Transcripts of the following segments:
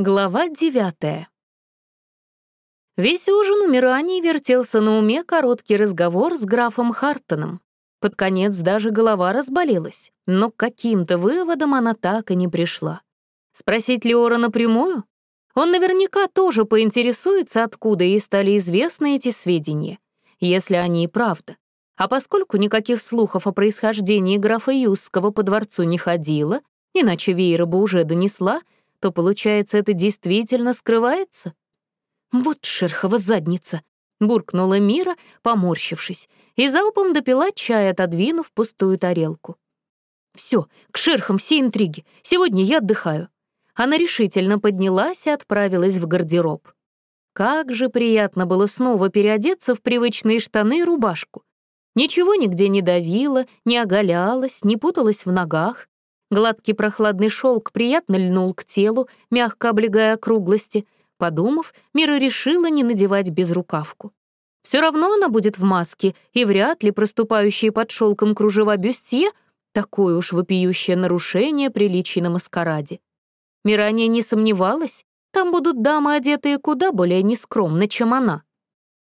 Глава девятая. Весь ужин у Мирани вертелся на уме короткий разговор с графом Хартоном. Под конец даже голова разболелась, но к каким-то выводам она так и не пришла. Спросить Леора напрямую? Он наверняка тоже поинтересуется, откуда ей стали известны эти сведения, если они и правда. А поскольку никаких слухов о происхождении графа Юсского по дворцу не ходило, иначе Вейра бы уже донесла — то, получается, это действительно скрывается? Вот шерхова задница, буркнула Мира, поморщившись, и залпом допила чай, отодвинув пустую тарелку. Все, к шерхам все интриги. Сегодня я отдыхаю. Она решительно поднялась и отправилась в гардероб. Как же приятно было снова переодеться в привычные штаны и рубашку. Ничего нигде не давило, не оголялось, не путалось в ногах. Гладкий прохладный шелк приятно льнул к телу, мягко облегая округлости. Подумав, Мира решила не надевать безрукавку. Все равно она будет в маске, и вряд ли проступающие под шелком кружева бюстье — такое уж вопиющее нарушение приличий на маскараде. Мирания не сомневалась, там будут дамы, одетые куда более нескромно, чем она.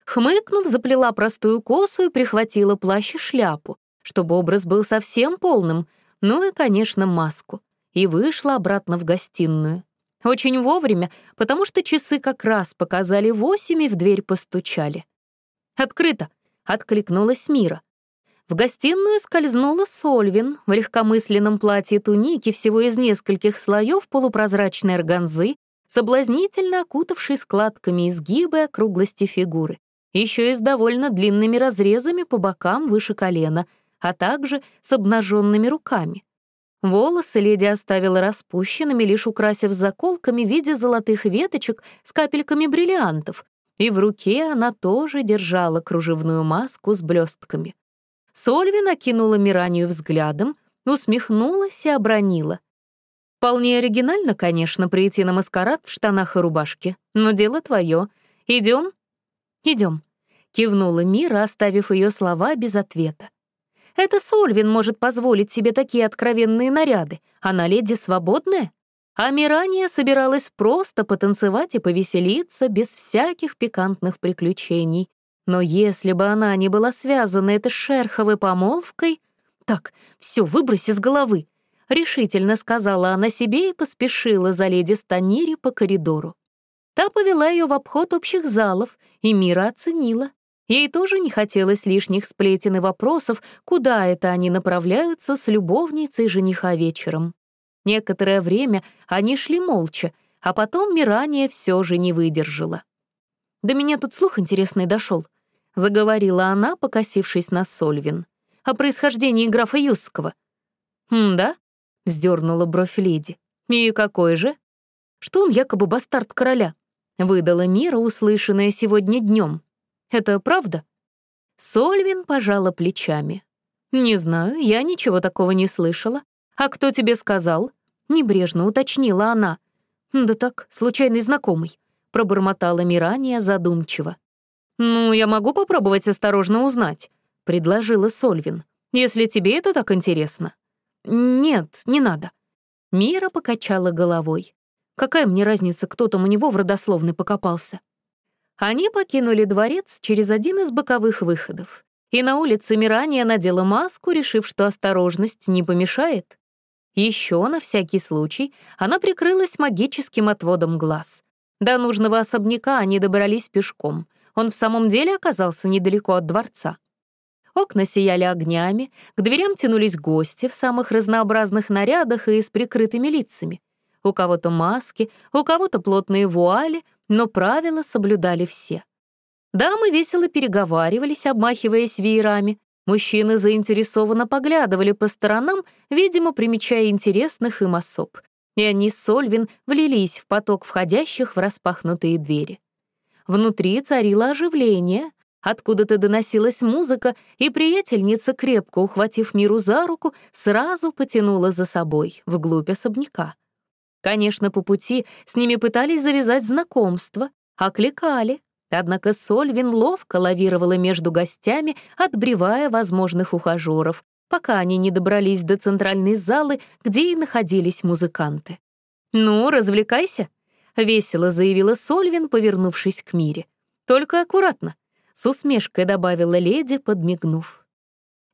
Хмыкнув, заплела простую косу и прихватила плащ и шляпу, чтобы образ был совсем полным — ну и, конечно, маску, и вышла обратно в гостиную. Очень вовремя, потому что часы как раз показали восемь и в дверь постучали. «Открыто!» — откликнулась Мира. В гостиную скользнула Сольвин в легкомысленном платье туники всего из нескольких слоев полупрозрачной органзы, соблазнительно окутавшей складками изгибы округлости фигуры, еще и с довольно длинными разрезами по бокам выше колена — а также с обнаженными руками. Волосы леди оставила распущенными, лишь украсив заколками в виде золотых веточек с капельками бриллиантов, и в руке она тоже держала кружевную маску с блестками. Сольви накинула Миранию взглядом, усмехнулась и обронила. «Вполне оригинально, конечно, прийти на маскарад в штанах и рубашке, но дело твое. Идем? Идем, кивнула Мира, оставив ее слова без ответа. Это Сольвин может позволить себе такие откровенные наряды. Она леди свободная. А Мирания собиралась просто потанцевать и повеселиться без всяких пикантных приключений. Но если бы она не была связана этой шерховой помолвкой... Так, все, выбрось из головы. Решительно сказала она себе и поспешила за леди Станири по коридору. Та повела ее в обход общих залов, и Мира оценила. Ей тоже не хотелось лишних сплетен и вопросов, куда это они направляются с любовницей жениха вечером. Некоторое время они шли молча, а потом Мирания все же не выдержала. «До меня тут слух интересный дошел, заговорила она, покосившись на Сольвин. «О происхождении графа Юсского». «Хм, да?» — вздернула бровь леди. «И какой же?» «Что он якобы бастард короля», — выдала Мира, услышанная сегодня днем. Это правда?» Сольвин пожала плечами. «Не знаю, я ничего такого не слышала. А кто тебе сказал?» Небрежно уточнила она. «Да так, случайный знакомый», — пробормотала Мирания задумчиво. «Ну, я могу попробовать осторожно узнать», — предложила Сольвин, «если тебе это так интересно». «Нет, не надо». Мира покачала головой. «Какая мне разница, кто там у него в родословной покопался?» Они покинули дворец через один из боковых выходов. И на улице Мирания надела маску, решив, что осторожность не помешает. Еще на всякий случай она прикрылась магическим отводом глаз. До нужного особняка они добрались пешком. Он в самом деле оказался недалеко от дворца. Окна сияли огнями, к дверям тянулись гости в самых разнообразных нарядах и с прикрытыми лицами. У кого-то маски, у кого-то плотные вуали — но правила соблюдали все. Дамы весело переговаривались, обмахиваясь веерами. Мужчины заинтересованно поглядывали по сторонам, видимо, примечая интересных им особ. И они с Сольвин влились в поток входящих в распахнутые двери. Внутри царило оживление, откуда-то доносилась музыка, и приятельница, крепко ухватив Миру за руку, сразу потянула за собой, вглубь особняка. Конечно, по пути с ними пытались завязать знакомство, окликали. Однако Сольвин ловко лавировала между гостями, отбревая возможных ухажеров, пока они не добрались до центральной залы, где и находились музыканты. «Ну, развлекайся», — весело заявила Сольвин, повернувшись к Мире. «Только аккуратно», — с усмешкой добавила леди, подмигнув.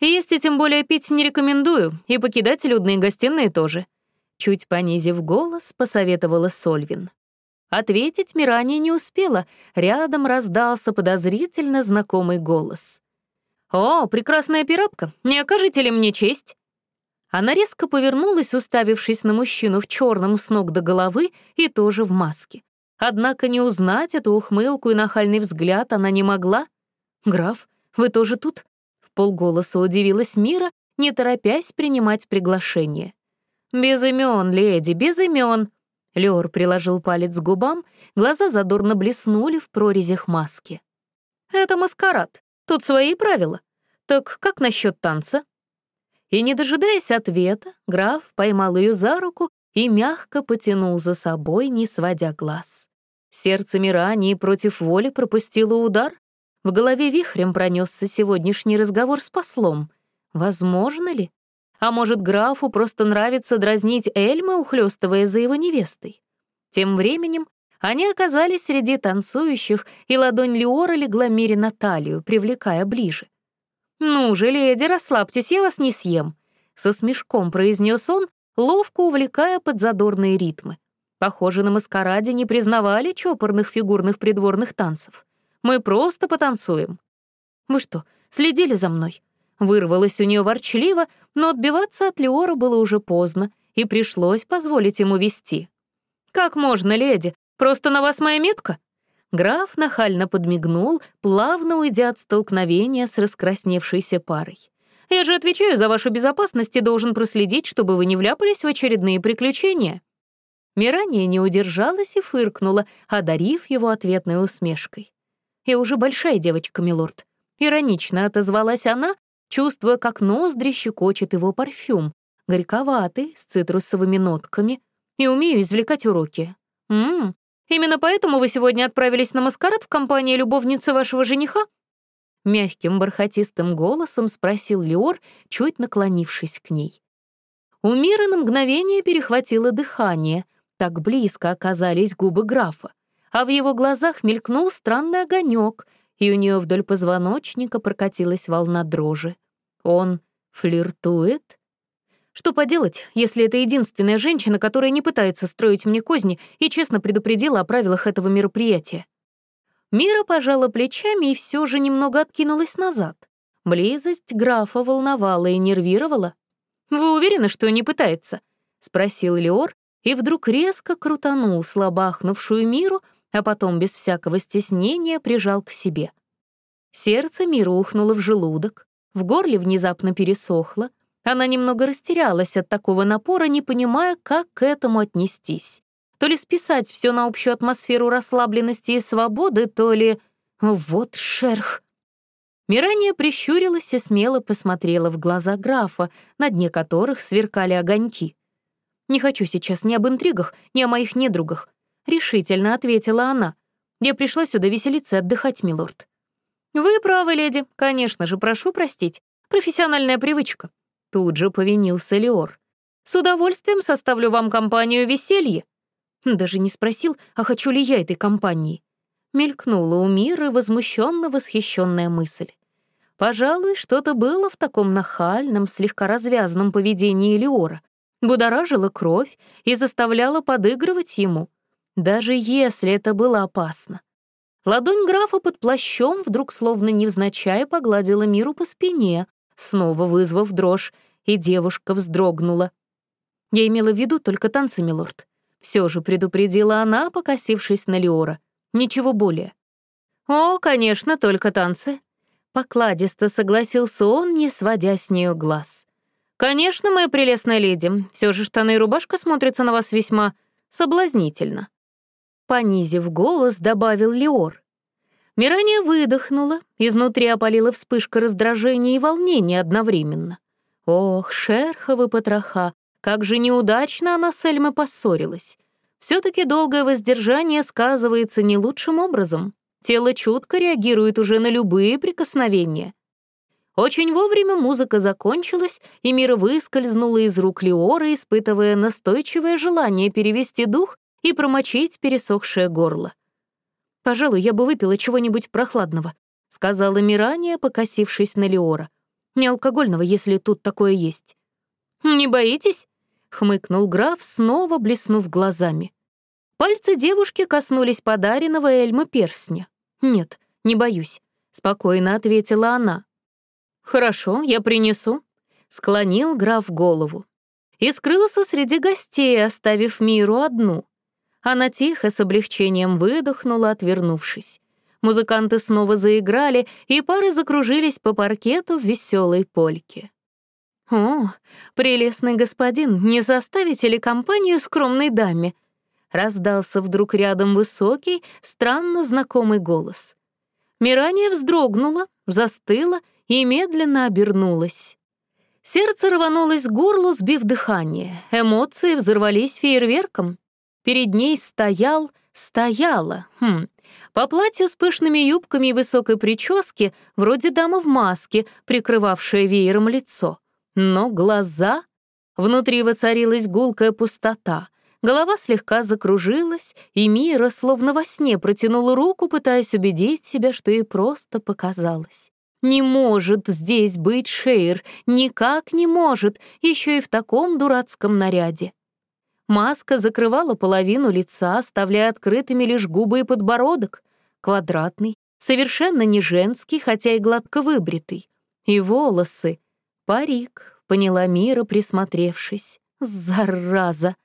«Есть и тем более пить не рекомендую, и покидать людные гостиные тоже», — чуть понизив голос, посоветовала Сольвин. Ответить Мирания не успела, рядом раздался подозрительно знакомый голос. «О, прекрасная пиратка, не окажете ли мне честь?» Она резко повернулась, уставившись на мужчину в черном с ног до головы и тоже в маске. Однако не узнать эту ухмылку и нахальный взгляд она не могла. «Граф, вы тоже тут?» — в полголоса удивилась Мира, не торопясь принимать приглашение. «Без имен, леди, без имен!» Леор приложил палец к губам, глаза задорно блеснули в прорезях маски. «Это маскарад. Тут свои правила. Так как насчет танца?» И, не дожидаясь ответа, граф поймал ее за руку и мягко потянул за собой, не сводя глаз. Сердце Мирании против воли пропустило удар. В голове вихрем пронесся сегодняшний разговор с послом. Возможно ли? А может, графу просто нравится дразнить Эльма, ухлёстывая за его невестой? Тем временем они оказались среди танцующих, и ладонь Леора легла Мире на талию, привлекая ближе. «Ну же, леди, расслабьтесь, я вас не съем», — со смешком произнес он, ловко увлекая под задорные ритмы. Похоже, на маскараде не признавали чопорных фигурных придворных танцев. Мы просто потанцуем. «Вы что, следили за мной?» Вырвалось у нее ворчливо, но отбиваться от Леора было уже поздно, и пришлось позволить ему вести. «Как можно, леди? Просто на вас моя метка?» Граф нахально подмигнул, плавно уйдя от столкновения с раскрасневшейся парой. «Я же отвечаю за вашу безопасность и должен проследить, чтобы вы не вляпались в очередные приключения». Мирания не удержалась и фыркнула, одарив его ответной усмешкой. «Я уже большая девочка, милорд». Иронично отозвалась она, чувствуя, как ноздри щекочет его парфюм, горьковатый, с цитрусовыми нотками, и умею извлекать уроки. «Ммм, именно поэтому вы сегодня отправились на маскарад в компании любовницы вашего жениха?» Мягким бархатистым голосом спросил Леор, чуть наклонившись к ней. У Мира на мгновение перехватило дыхание, так близко оказались губы графа, а в его глазах мелькнул странный огонек, и у нее вдоль позвоночника прокатилась волна дрожи. Он флиртует? Что поделать, если это единственная женщина, которая не пытается строить мне козни и честно предупредила о правилах этого мероприятия? Мира пожала плечами и все же немного откинулась назад. Близость графа волновала и нервировала. «Вы уверены, что не пытается?» — спросил Леор, и вдруг резко крутанул слабахнувшую Миру, а потом без всякого стеснения прижал к себе. Сердце Мира ухнуло в желудок, в горле внезапно пересохло. Она немного растерялась от такого напора, не понимая, как к этому отнестись. То ли списать все на общую атмосферу расслабленности и свободы, то ли... Вот шерх. Мирания прищурилась и смело посмотрела в глаза графа, на дне которых сверкали огоньки. «Не хочу сейчас ни об интригах, ни о моих недругах», — решительно ответила она. «Я пришла сюда веселиться и отдыхать, милорд». «Вы правы, леди. Конечно же, прошу простить. Профессиональная привычка». Тут же повинился Леор. «С удовольствием составлю вам компанию веселье». Даже не спросил, а хочу ли я этой компании. Мелькнула у Миры возмущенно восхищенная мысль. Пожалуй, что-то было в таком нахальном, слегка развязанном поведении Леора. Будоражило кровь и заставляло подыгрывать ему, даже если это было опасно. Ладонь графа под плащом вдруг словно невзначай погладила Миру по спине, снова вызвав дрожь, и девушка вздрогнула. Я имела в виду только танцы, милорд. Все же предупредила она, покосившись на Леора. Ничего более. «О, конечно, только танцы», — покладисто согласился он, не сводя с нее глаз. «Конечно, моя прелестная леди, все же штаны и рубашка смотрятся на вас весьма соблазнительно». Понизив голос, добавил Леор. Мирания выдохнула, изнутри опалила вспышка раздражения и волнения одновременно. Ох, шерховы потроха, как же неудачно она с Эльмой поссорилась. все таки долгое воздержание сказывается не лучшим образом. Тело чутко реагирует уже на любые прикосновения. Очень вовремя музыка закончилась, и Мира выскользнула из рук Леора, испытывая настойчивое желание перевести дух и промочить пересохшее горло. «Пожалуй, я бы выпила чего-нибудь прохладного», — сказала Мирания, покосившись на Леора. «Не алкогольного, если тут такое есть». «Не боитесь?» — хмыкнул граф, снова блеснув глазами. Пальцы девушки коснулись подаренного Эльмы перстня. «Нет, не боюсь», — спокойно ответила она. «Хорошо, я принесу», — склонил граф голову. И скрылся среди гостей, оставив миру одну. Она тихо, с облегчением выдохнула, отвернувшись. Музыканты снова заиграли, и пары закружились по паркету в веселой польке. «О, прелестный господин, не составите ли компанию скромной даме?» Раздался вдруг рядом высокий, странно знакомый голос. Мирания вздрогнула, застыла и медленно обернулась. Сердце рванулось к горлу, сбив дыхание. Эмоции взорвались фейерверком. Перед ней стоял, стояла, хм, по платью с пышными юбками и высокой прически, вроде дама в маске, прикрывавшая веером лицо. Но глаза... Внутри воцарилась гулкая пустота. Голова слегка закружилась, и Мира словно во сне протянула руку, пытаясь убедить себя, что ей просто показалось. Не может здесь быть Шейр, никак не может, еще и в таком дурацком наряде. Маска закрывала половину лица, оставляя открытыми лишь губы и подбородок. Квадратный, совершенно не женский, хотя и гладко выбритый. И волосы. Парик, поняла Мира, присмотревшись. Зараза!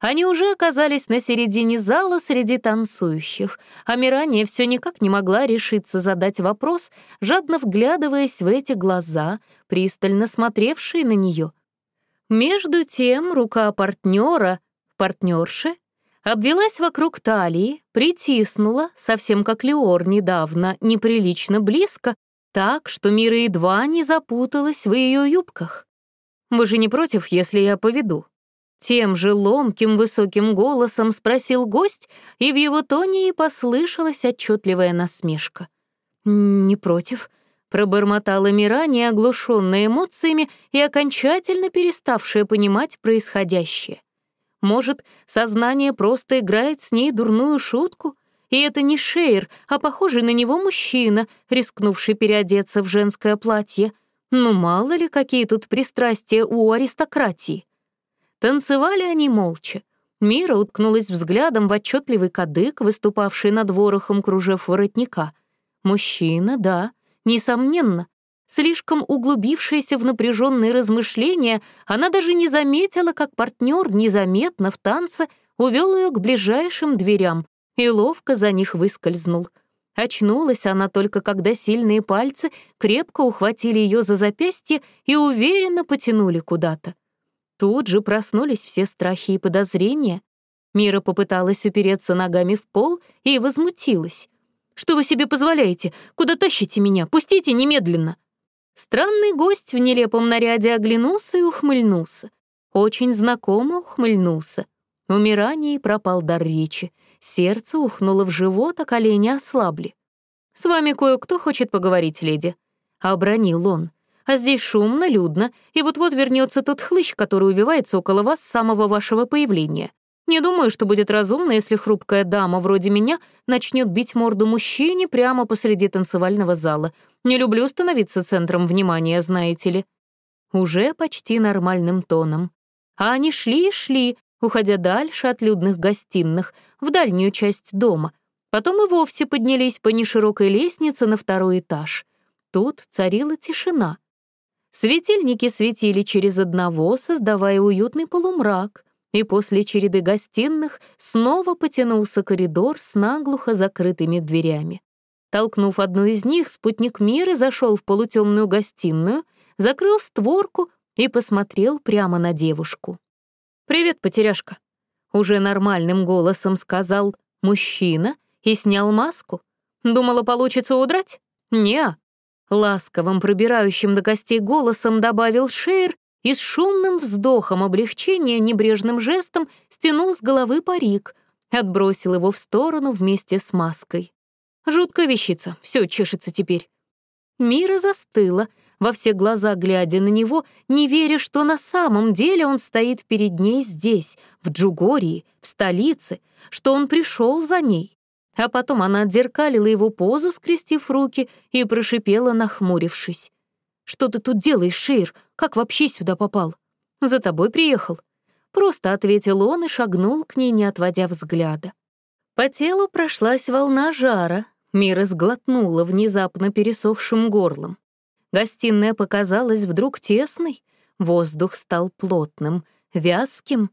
Они уже оказались на середине зала среди танцующих, а Мирания все никак не могла решиться задать вопрос, жадно вглядываясь в эти глаза, пристально смотревшие на нее. Между тем рука партнера, партнерши, обвелась вокруг талии, притиснула, совсем как Леор недавно, неприлично близко, так, что Мира едва не запуталась в ее юбках. «Вы же не против, если я поведу?» Тем же ломким высоким голосом спросил гость, и в его тоне и послышалась отчетливая насмешка. «Не против», — пробормотала Мира, не оглушенная эмоциями и окончательно переставшая понимать происходящее. Может, сознание просто играет с ней дурную шутку? И это не Шейр, а похожий на него мужчина, рискнувший переодеться в женское платье. Ну, мало ли, какие тут пристрастия у аристократии. Танцевали они молча. Мира уткнулась взглядом в отчетливый кадык, выступавший над ворохом кружев воротника. Мужчина, да, несомненно. Слишком углубившаяся в напряженные размышления, она даже не заметила, как партнер незаметно в танце увел ее к ближайшим дверям и ловко за них выскользнул. Очнулась она только, когда сильные пальцы крепко ухватили ее за запястье и уверенно потянули куда-то. Тут же проснулись все страхи и подозрения. Мира попыталась упереться ногами в пол и возмутилась. «Что вы себе позволяете? Куда тащите меня? Пустите немедленно!» Странный гость в нелепом наряде оглянулся и ухмыльнулся. Очень знакомо ухмыльнулся. Умирание пропал дар речи. Сердце ухнуло в живот, а колени ослабли. «С вами кое-кто хочет поговорить, леди», — обронил он. А здесь шумно, людно, и вот-вот вернется тот хлыщ, который увивается около вас с самого вашего появления. Не думаю, что будет разумно, если хрупкая дама вроде меня начнет бить морду мужчине прямо посреди танцевального зала. Не люблю становиться центром внимания, знаете ли. Уже почти нормальным тоном. А они шли и шли, уходя дальше от людных гостиных, в дальнюю часть дома. Потом и вовсе поднялись по неширокой лестнице на второй этаж. Тут царила тишина. Светильники светили через одного, создавая уютный полумрак, и после череды гостиных снова потянулся коридор с наглухо закрытыми дверями. Толкнув одну из них, спутник Миры зашел в полутемную гостиную, закрыл створку и посмотрел прямо на девушку. «Привет, потеряшка», — уже нормальным голосом сказал мужчина и снял маску. «Думала, получится удрать? Не, Ласковым, пробирающим до костей голосом добавил Шейр и с шумным вздохом облегчения небрежным жестом стянул с головы парик, отбросил его в сторону вместе с маской. Жуткая вещица, все чешется теперь. Мира застыла, во все глаза глядя на него, не веря, что на самом деле он стоит перед ней здесь, в Джугории, в столице, что он пришел за ней. А потом она отзеркалила его позу, скрестив руки, и прошипела, нахмурившись. «Что ты тут делаешь, Шейр? Как вообще сюда попал?» «За тобой приехал». Просто ответил он и шагнул к ней, не отводя взгляда. По телу прошлась волна жара, Мира сглотнула внезапно пересохшим горлом. Гостиная показалась вдруг тесной, воздух стал плотным, вязким.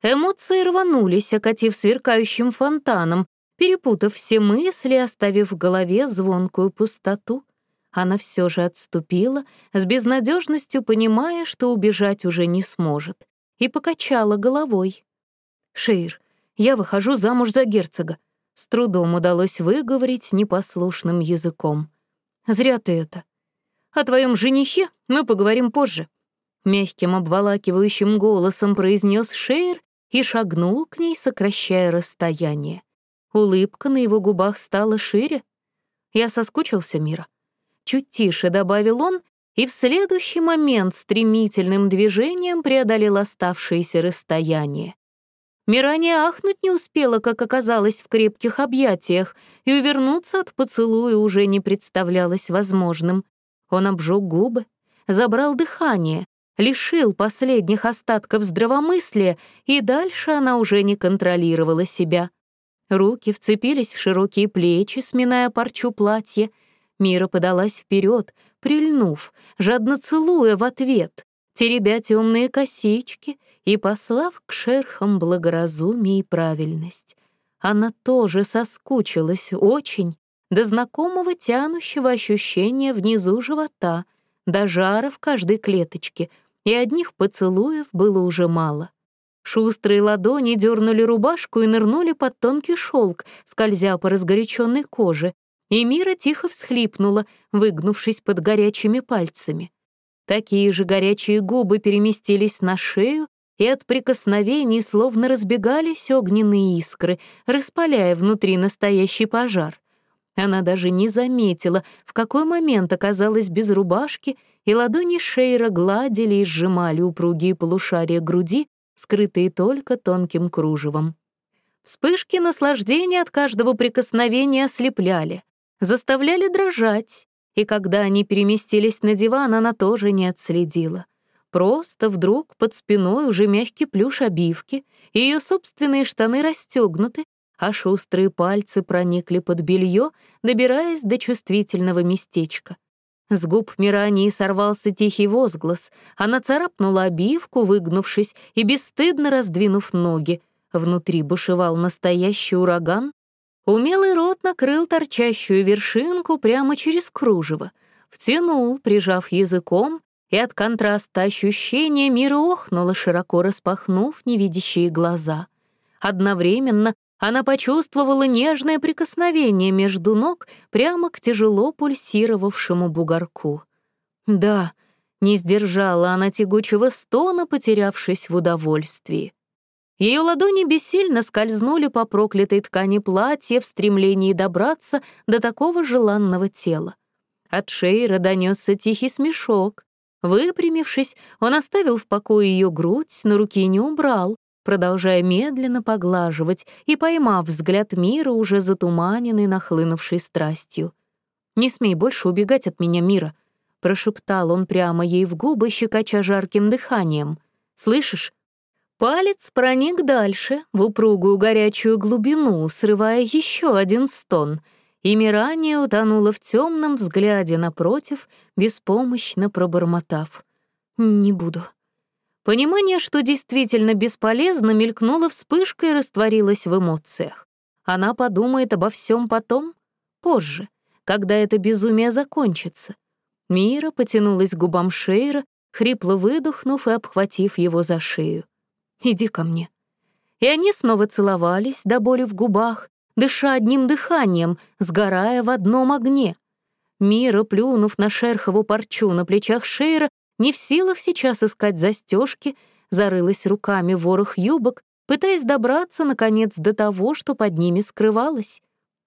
Эмоции рванулись, окатив сверкающим фонтаном, перепутав все мысли, оставив в голове звонкую пустоту. Она все же отступила, с безнадежностью понимая, что убежать уже не сможет, и покачала головой. «Шейр, я выхожу замуж за герцога. С трудом удалось выговорить непослушным языком. «Зря ты это. О твоем женихе мы поговорим позже». Мягким обволакивающим голосом произнес Шейр и шагнул к ней, сокращая расстояние. Улыбка на его губах стала шире. Я соскучился, Мира. Чуть тише добавил он, и в следующий момент стремительным движением преодолел оставшееся расстояние. Мирания ахнуть не успела, как оказалось в крепких объятиях, и увернуться от поцелуя уже не представлялось возможным. Он обжег губы, забрал дыхание, лишил последних остатков здравомыслия, и дальше она уже не контролировала себя. Руки вцепились в широкие плечи, сминая парчу платья. Мира подалась вперед, прильнув, жадно целуя в ответ, теребя темные косички и послав к шерхам благоразумие и правильность. Она тоже соскучилась очень до знакомого тянущего ощущения внизу живота, до жара в каждой клеточке, и одних поцелуев было уже мало. Шустрые ладони дернули рубашку и нырнули под тонкий шелк, скользя по разгоряченной коже, и Мира тихо всхлипнула, выгнувшись под горячими пальцами. Такие же горячие губы переместились на шею, и от прикосновений словно разбегались огненные искры, распаляя внутри настоящий пожар. Она даже не заметила, в какой момент оказалась без рубашки, и ладони Шейра гладили и сжимали упругие полушария груди, скрытые только тонким кружевом. Вспышки наслаждения от каждого прикосновения ослепляли, заставляли дрожать, и когда они переместились на диван, она тоже не отследила — Просто вдруг под спиной уже мягкий плюш обивки, ее собственные штаны расстегнуты, а шустрые пальцы проникли под белье, добираясь до чувствительного местечка. С губ Мирании сорвался тихий возглас. Она царапнула обивку, выгнувшись и бесстыдно раздвинув ноги. Внутри бушевал настоящий ураган. Умелый рот накрыл торчащую вершинку прямо через кружево, втянул, прижав языком, и от контраста ощущения мира охнула, широко распахнув невидящие глаза. Одновременно она почувствовала нежное прикосновение между ног прямо к тяжело пульсировавшему бугорку. Да, не сдержала она тягучего стона, потерявшись в удовольствии. Ее ладони бессильно скользнули по проклятой ткани платья в стремлении добраться до такого желанного тела. От Шейра донесся тихий смешок. Выпрямившись, он оставил в покое ее грудь, на руки не убрал, продолжая медленно поглаживать и поймав взгляд мира, уже затуманенный нахлынувшей страстью. «Не смей больше убегать от меня, мира», — прошептал он прямо ей в губы, щекоча жарким дыханием. «Слышишь?» Палец проник дальше, в упругую горячую глубину, срывая еще один стон — и Мирания утонула в темном взгляде напротив, беспомощно пробормотав. «Не буду». Понимание, что действительно бесполезно, мелькнуло вспышкой и растворилось в эмоциях. Она подумает обо всем потом, позже, когда это безумие закончится. Мира потянулась к губам Шейра, хрипло выдохнув и обхватив его за шею. «Иди ко мне». И они снова целовались до боли в губах, дыша одним дыханием, сгорая в одном огне. Мира, плюнув на шерхову парчу на плечах Шейра, не в силах сейчас искать застежки, зарылась руками ворох юбок, пытаясь добраться, наконец, до того, что под ними скрывалось.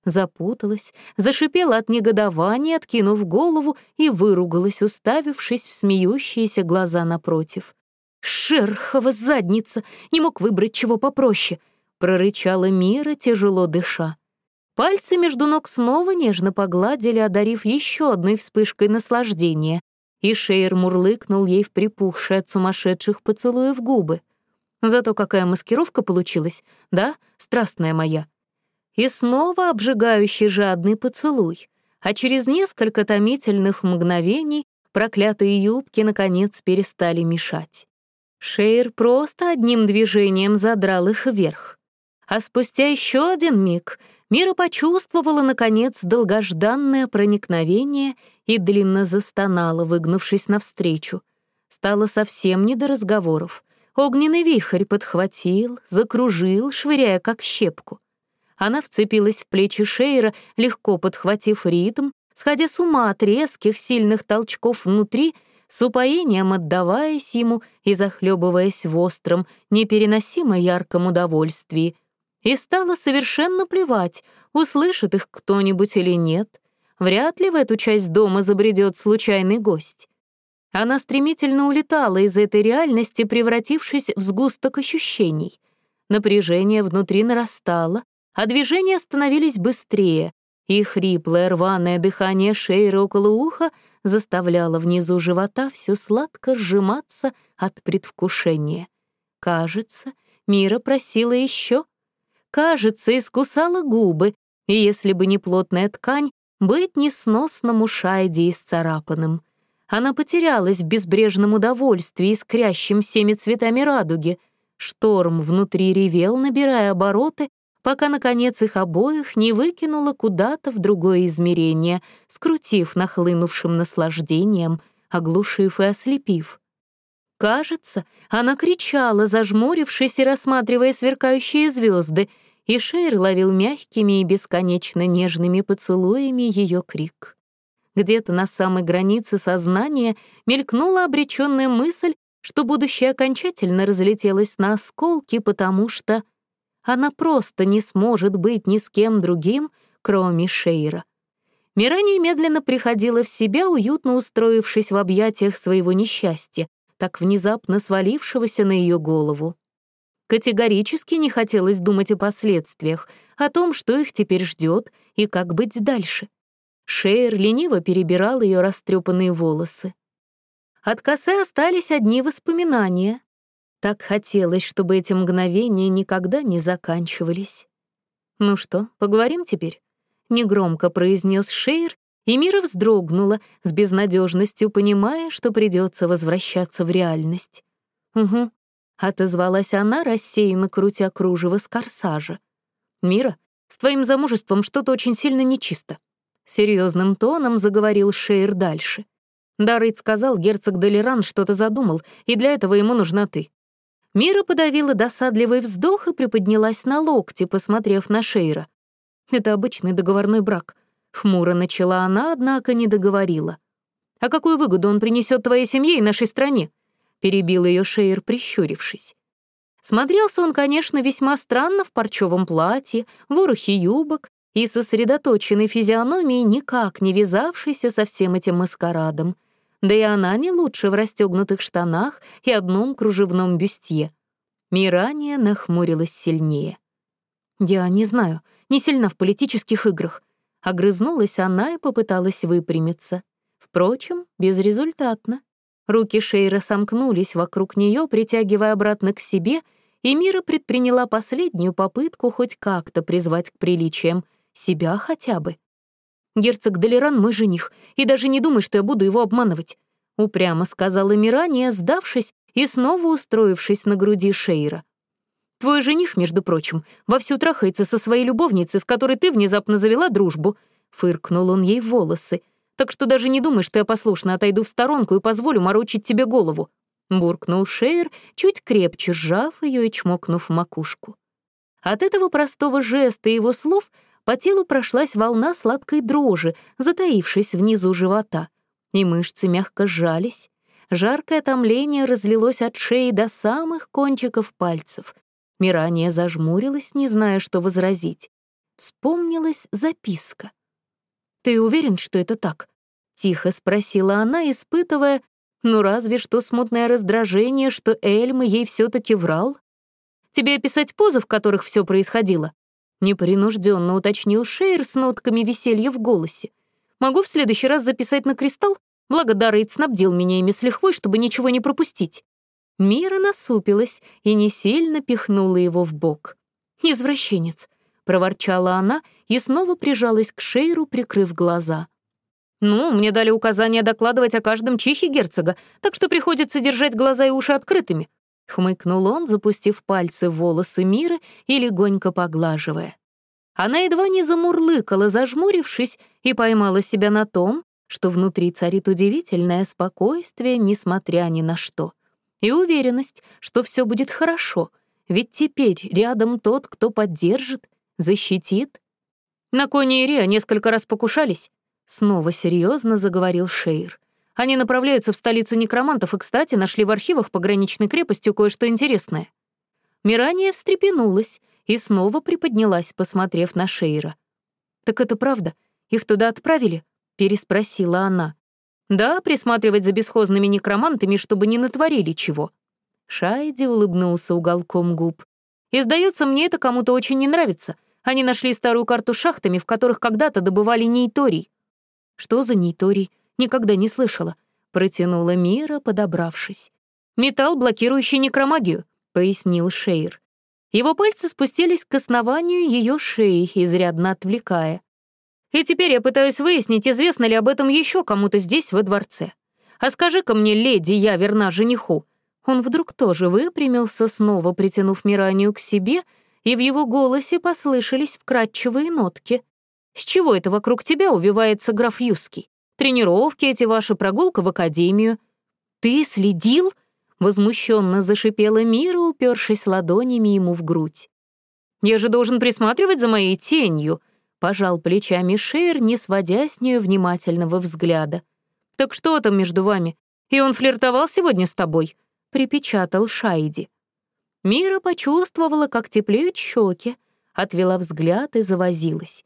Запуталась, зашипела от негодования, откинув голову и выругалась, уставившись в смеющиеся глаза напротив. «Шерхова задница! Не мог выбрать чего попроще!» — прорычала Мира, тяжело дыша. Пальцы между ног снова нежно погладили, одарив еще одной вспышкой наслаждения, и Шейр мурлыкнул ей в припухшие от сумасшедших поцелуев губы. Зато какая маскировка получилась, да, страстная моя? И снова обжигающий жадный поцелуй, а через несколько томительных мгновений проклятые юбки наконец перестали мешать. Шейр просто одним движением задрал их вверх. А спустя еще один миг Мира почувствовала, наконец, долгожданное проникновение и длинно застонала, выгнувшись навстречу. Стало совсем не до разговоров. Огненный вихрь подхватил, закружил, швыряя как щепку. Она вцепилась в плечи Шейра, легко подхватив ритм, сходя с ума от резких, сильных толчков внутри, с упоением отдаваясь ему и захлебываясь в остром, непереносимо ярком удовольствии. И стало совершенно плевать, услышит их кто-нибудь или нет. Вряд ли в эту часть дома забредет случайный гость. Она стремительно улетала из этой реальности, превратившись в сгусток ощущений. Напряжение внутри нарастало, а движения становились быстрее, и хриплое рваное дыхание Шейра около уха заставляло внизу живота все сладко сжиматься от предвкушения. Кажется, Мира просила еще. Кажется, искусала губы, и если бы не плотная ткань, быть несносным ушайде исцарапанным. Она потерялась в безбрежном удовольствии, искрящем всеми цветами радуги. Шторм внутри ревел, набирая обороты, пока, наконец, их обоих не выкинуло куда-то в другое измерение, скрутив нахлынувшим наслаждением, оглушив и ослепив. Кажется, она кричала, зажмурившись и рассматривая сверкающие звезды, и Шейр ловил мягкими и бесконечно нежными поцелуями ее крик. Где-то на самой границе сознания мелькнула обреченная мысль, что будущее окончательно разлетелось на осколки, потому что она просто не сможет быть ни с кем другим, кроме Шейра. Мирани медленно приходила в себя, уютно устроившись в объятиях своего несчастья, так внезапно свалившегося на ее голову. Категорически не хотелось думать о последствиях, о том, что их теперь ждет и как быть дальше. Шейр лениво перебирал ее растрепанные волосы. От косы остались одни воспоминания, так хотелось, чтобы эти мгновения никогда не заканчивались. «Ну что, поговорим теперь?» — негромко произнес Шейр, и Мира вздрогнула, с безнадежностью понимая, что придется возвращаться в реальность. «Угу», — отозвалась она, рассеянно крутя кружево с корсажа. «Мира, с твоим замужеством что-то очень сильно нечисто», — серьезным тоном заговорил Шейр дальше. Дарыт сказал, герцог Делеран что-то задумал, и для этого ему нужна ты. Мира подавила досадливый вздох и приподнялась на локте, посмотрев на Шейра. «Это обычный договорной брак». Хмуро начала она, однако не договорила. «А какую выгоду он принесет твоей семье и нашей стране?» Перебил ее Шейр, прищурившись. Смотрелся он, конечно, весьма странно в парчевом платье, ворохе юбок и сосредоточенной физиономией, никак не вязавшейся со всем этим маскарадом — да и она не лучше в расстегнутых штанах и одном кружевном бюстье. Мирания нахмурилась сильнее. «Я не знаю, не сильна в политических играх». Огрызнулась она и попыталась выпрямиться. Впрочем, безрезультатно. Руки Шейра сомкнулись вокруг нее, притягивая обратно к себе, и Мира предприняла последнюю попытку хоть как-то призвать к приличиям, себя хотя бы. Герцог Делеран — мой жених, и даже не думай, что я буду его обманывать», — упрямо сказала Мирания, сдавшись и снова устроившись на груди Шейра. «Твой жених, между прочим, вовсю трахается со своей любовницей, с которой ты внезапно завела дружбу», — фыркнул он ей волосы. «Так что даже не думай, что я послушно отойду в сторонку и позволю морочить тебе голову», — буркнул Шейр, чуть крепче сжав ее и чмокнув макушку. От этого простого жеста и его слов — по телу прошлась волна сладкой дрожи, затаившись внизу живота, и мышцы мягко сжались. Жаркое томление разлилось от шеи до самых кончиков пальцев. Мирания зажмурилась, не зная, что возразить. вспомнилась записка. «Ты уверен, что это так?» — тихо спросила она, испытывая, ну разве что смутное раздражение, что Эльма ей все таки врал. «Тебе описать позы, в которых все происходило?» Непринужденно уточнил Шейр с нотками веселья в голосе. «Могу в следующий раз записать на кристалл? Благо Даррейд снабдил меня ими с лихвой, чтобы ничего не пропустить». Мира насупилась и не сильно пихнула его в бок. «Извращенец», — проворчала она и снова прижалась к Шейру, прикрыв глаза. «Ну, мне дали указание докладывать о каждом чихе герцога, так что приходится держать глаза и уши открытыми», — хмыкнул он, запустив пальцы в волосы Миры и легонько поглаживая. Она едва не замурлыкала, зажмурившись, и поймала себя на том, что внутри царит удивительное спокойствие, несмотря ни на что и уверенность, что все будет хорошо, ведь теперь рядом тот, кто поддержит, защитит. На коне Ирия несколько раз покушались. Снова серьезно заговорил Шейр. Они направляются в столицу некромантов и, кстати, нашли в архивах пограничной крепостью кое-что интересное. Мирания встрепенулась и снова приподнялась, посмотрев на Шейра. «Так это правда? Их туда отправили?» — переспросила она. Да, присматривать за бесхозными некромантами, чтобы не натворили чего. Шайди улыбнулся уголком губ. И, сдается, мне это кому-то очень не нравится. Они нашли старую карту шахтами, в которых когда-то добывали нейторий. Что за нейторий? Никогда не слышала. Протянула Мира, подобравшись. «Металл, блокирующий некромагию», — пояснил Шейр. Его пальцы спустились к основанию ее шеи, изрядно отвлекая. И теперь я пытаюсь выяснить, известно ли об этом еще кому-то здесь, во дворце. А скажи-ка мне, леди, я верна жениху». Он вдруг тоже выпрямился, снова притянув Миранию к себе, и в его голосе послышались вкрадчивые нотки. «С чего это вокруг тебя увивается граф Юский? Тренировки эти ваши, прогулка в академию». «Ты следил?» — возмущенно зашипела Мира, упершись ладонями ему в грудь. «Я же должен присматривать за моей тенью», Пожал плечами Шейр, не сводя с нее внимательного взгляда. «Так что там между вами? И он флиртовал сегодня с тобой?» — припечатал Шайди. Мира почувствовала, как теплеют щеки, отвела взгляд и завозилась.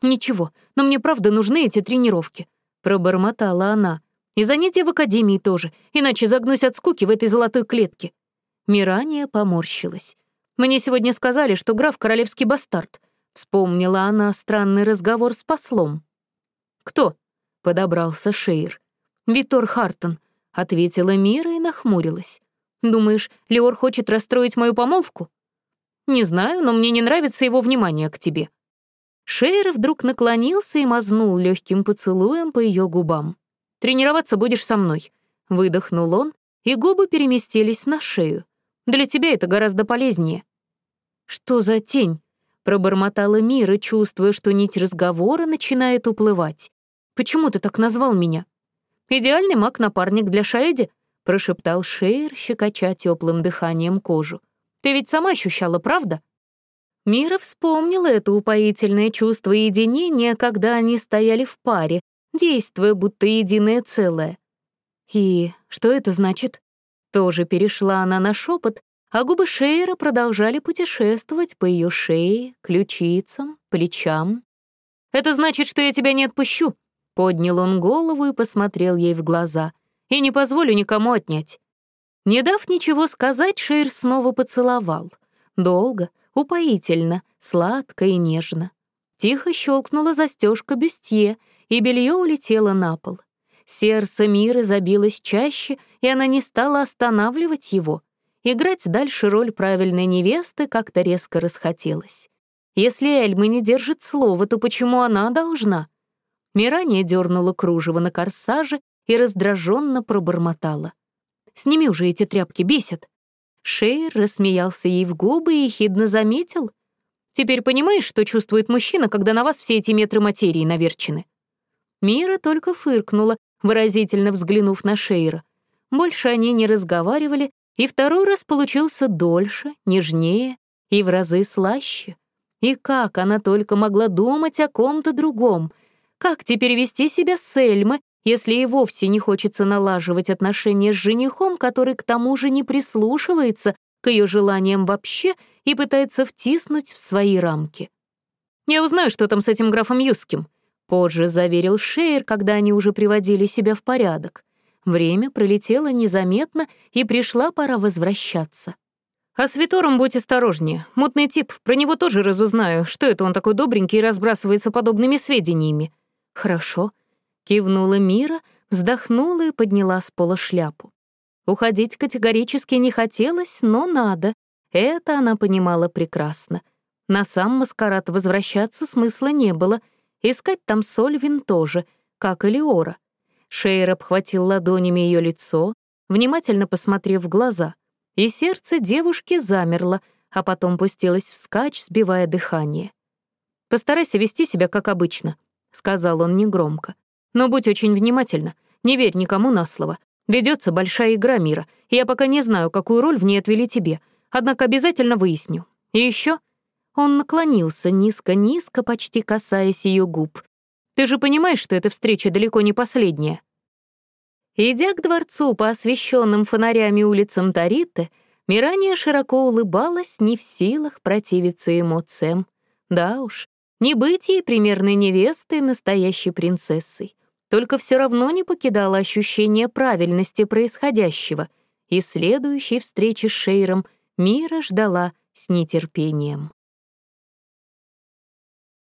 «Ничего, но мне правда нужны эти тренировки», — пробормотала она. «И занятия в академии тоже, иначе загнусь от скуки в этой золотой клетке». Мирания поморщилась. «Мне сегодня сказали, что граф — королевский бастард. Вспомнила она странный разговор с послом. «Кто?» — подобрался Шейр. «Витор Хартон», — ответила Мира и нахмурилась. «Думаешь, Леор хочет расстроить мою помолвку?» «Не знаю, но мне не нравится его внимание к тебе». Шейр вдруг наклонился и мазнул легким поцелуем по ее губам. «Тренироваться будешь со мной», — выдохнул он, и губы переместились на шею. «Для тебя это гораздо полезнее». «Что за тень?» Пробормотала Мира, чувствуя, что нить разговора начинает уплывать. «Почему ты так назвал меня?» «Идеальный маг-напарник для Шаэди», — прошептал Шейр, щекоча теплым дыханием кожу. «Ты ведь сама ощущала, правда?» Мира вспомнила это упоительное чувство единения, когда они стояли в паре, действуя будто единое целое. «И что это значит?» Тоже перешла она на шепот, а губы Шейра продолжали путешествовать по ее шее, ключицам, плечам. «Это значит, что я тебя не отпущу», — поднял он голову и посмотрел ей в глаза, «и не позволю никому отнять». Не дав ничего сказать, Шейр снова поцеловал. Долго, упоительно, сладко и нежно. Тихо щелкнула застежка бюстье, и белье улетело на пол. Сердце Миры забилось чаще, и она не стала останавливать его — Играть дальше роль правильной невесты как-то резко расхотелось. Если Эльма не держит слова, то почему она должна? Мирания дернула кружево на корсаже и раздраженно пробормотала. «Сними уже эти тряпки, бесят!» Шейр рассмеялся ей в губы и ехидно заметил. «Теперь понимаешь, что чувствует мужчина, когда на вас все эти метры материи наверчены?» Мира только фыркнула, выразительно взглянув на Шейра. Больше они не разговаривали, и второй раз получился дольше, нежнее и в разы слаще. И как она только могла думать о ком-то другом? Как теперь вести себя с Эльмы, если и вовсе не хочется налаживать отношения с женихом, который к тому же не прислушивается к ее желаниям вообще и пытается втиснуть в свои рамки? Я узнаю, что там с этим графом Юским», — позже заверил Шейер, когда они уже приводили себя в порядок. Время пролетело незаметно, и пришла пора возвращаться. «А с Витором будь осторожнее. Мутный тип, про него тоже разузнаю, что это он такой добренький и разбрасывается подобными сведениями». «Хорошо», — кивнула Мира, вздохнула и подняла с пола шляпу. Уходить категорически не хотелось, но надо. Это она понимала прекрасно. На сам маскарад возвращаться смысла не было. Искать там Сольвин тоже, как и Леора. Шейр обхватил ладонями ее лицо, внимательно посмотрев в глаза, и сердце девушки замерло, а потом пустилось вскачь, сбивая дыхание. «Постарайся вести себя как обычно», — сказал он негромко. «Но будь очень внимательна, не верь никому на слово. Ведется большая игра мира, и я пока не знаю, какую роль в ней отвели тебе, однако обязательно выясню. И еще Он наклонился низко-низко, почти касаясь ее губ. «Ты же понимаешь, что эта встреча далеко не последняя?» Идя к дворцу по освещенным фонарями улицам Тариты, Мирания широко улыбалась, не в силах противиться эмоциям. Да уж, не быть ей примерной невестой, настоящей принцессой только все равно не покидало ощущение правильности происходящего, и следующей встречи с Шейром Мира ждала с нетерпением.